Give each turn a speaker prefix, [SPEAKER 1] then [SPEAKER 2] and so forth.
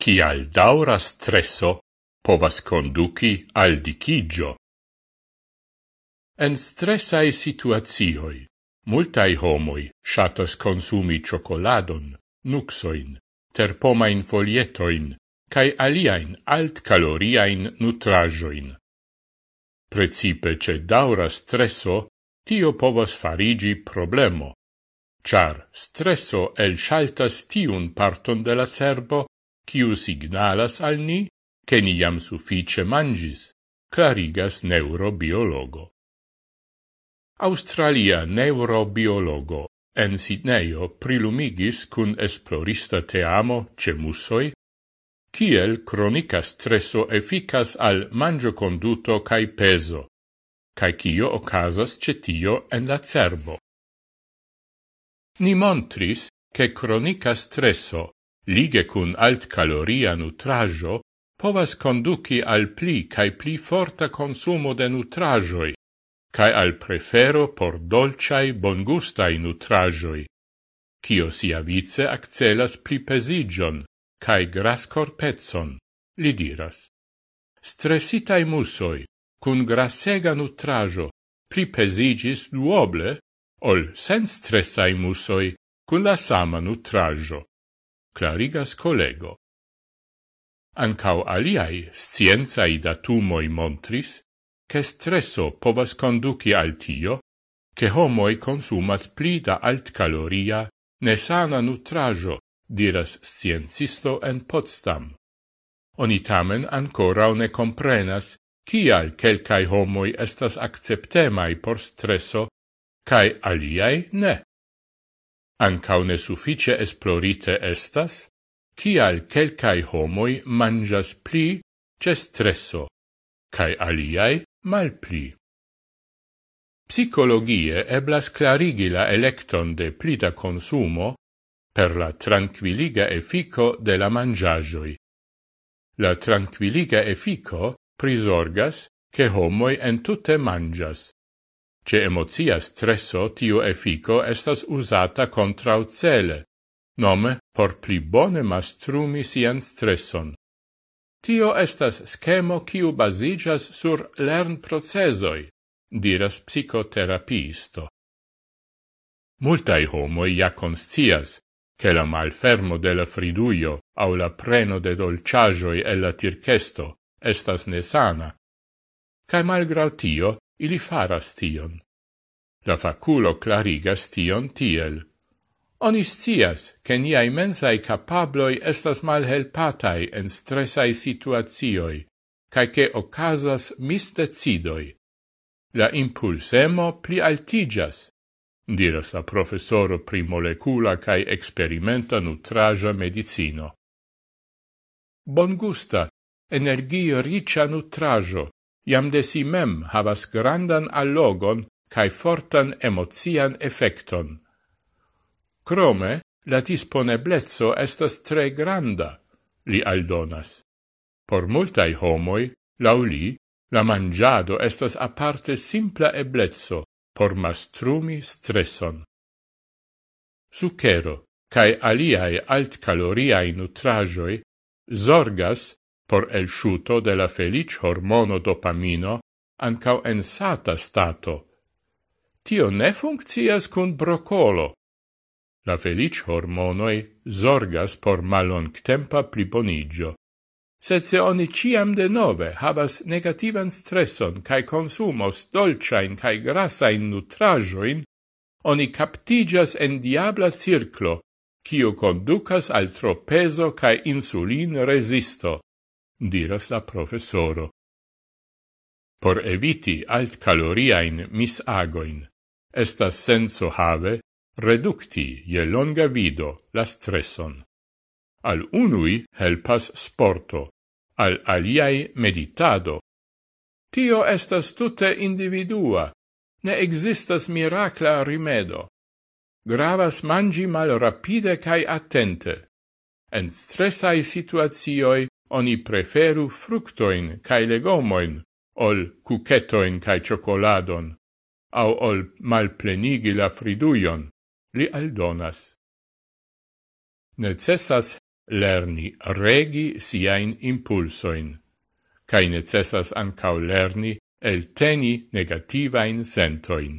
[SPEAKER 1] cial daura stresso povas conduci al dicigio. En stressae situazioi, multai homoi shatas consumi cioccoladon, nuxoin, terpomain folietoin, cae aliaen altcaloriaen nutrajoin. Precipe ce daura stresso, tio povas farigi problemo, char stresso el shaltas tiun parton de la cerbo quiu signalas al ni che niam suffice mangis, clarigas neurobiologo. Australia neurobiologo en Sidneio prilumigis cun esplorista teamo ce musoi, kiel cronica stresso efficas al mangio conduto cae peso, cae cio ocasas cetio en la cerbo. Ni montris che cronica stresso lige cun alt caloria nutrajo, povas conduci al pli cae pli forta consumo de nutrajoi, cae al prefero por dolciai bongustai nutrajoi, cio sia vice accelas pli pesigion, cae gras corpetson, li diras. Stresitai musoi, cun grassega nutrajo, pli pesigis duoble, ol sen stressai musoi, cun la sama nutrajo clarigas collego. Ancau aliai scienzai datumoi montris che stresso povas conduci al tio che homoi consumas pli da ne sala nutrajo, diras sciencisto en Potsdam. Oni tamen ancora ne comprenas kial quelcae homoi estas acceptemai por stresso, cae aliai ne ancau ne suffice esplorite estas, cial quelcae homoi mangias pli ce stresso, cae aliai mal pli. Psicologie eblas clarigi la electon de plida consumo per la tranquilliga effico de la mangiagioi. La tranquilliga effico prisorgas che homoi entute mangias, Ce emocia stresso tiu effico estas usata contra cele, nome por pli bone mastrumi sian stresson. Tio estas schemo kiu basigas sur lern procesoi, diras psicoterapiisto. Multai homoi ja conscias che la malfermo de la friduio au la preno de dolciagioi e la tirchesto estas nesana, cae malgrau tio ili faras tion. La faculo clarigas tion tiel. Oni scias che niai mensai capabloi estas malhelpatai en stressai situazioi, cae che ocasas misdecidoi. La impulsemo pli altigas, diras la professoro pri molecula cae experimenta nutraja medicino. Bongusta, energio ricia nutrajo, iam de si mem havas grandan allogon cae fortan emozian effecton. Crome, la disponeblezzo estas tre granda, li aldonas. Por multai homoi, lauli, la mangiado estas aparte simpla eblezzo por mastrumi stresson. Zucchero, cae aliae altcaloriae nutrajoi, zorgas por el sciuto de la felic hormono dopamino ancau en sata stato. Tio ne funccias cun brocolo. La felic hormonoi zorgas por malongtempa plibonigio. Sed se oni ciam de nove havas negativan stresson cae consumos dolciain cae grasain nutrajoin, oni captigas en diabla circlo, cio conducas al tropezo cae insulin resisto diras la professoro. Por eviti alt caloriain misagoin, estas senso have reducti je longa vido la stresson. Al unui helpas sporto, al aliai meditado. Tio estas tutte individua, ne existas miracla rimedo. Gravas mangi mal rapide cae attente. En stressai situazioi oni preferu fructoin cae legomoin, ol cucetoin cae cioccoladon, au ol malplenigi la friduion, li aldonas. Necessas lerni regi siain impulsoin, cae necessas ancau lerni el teni negativain sentoin.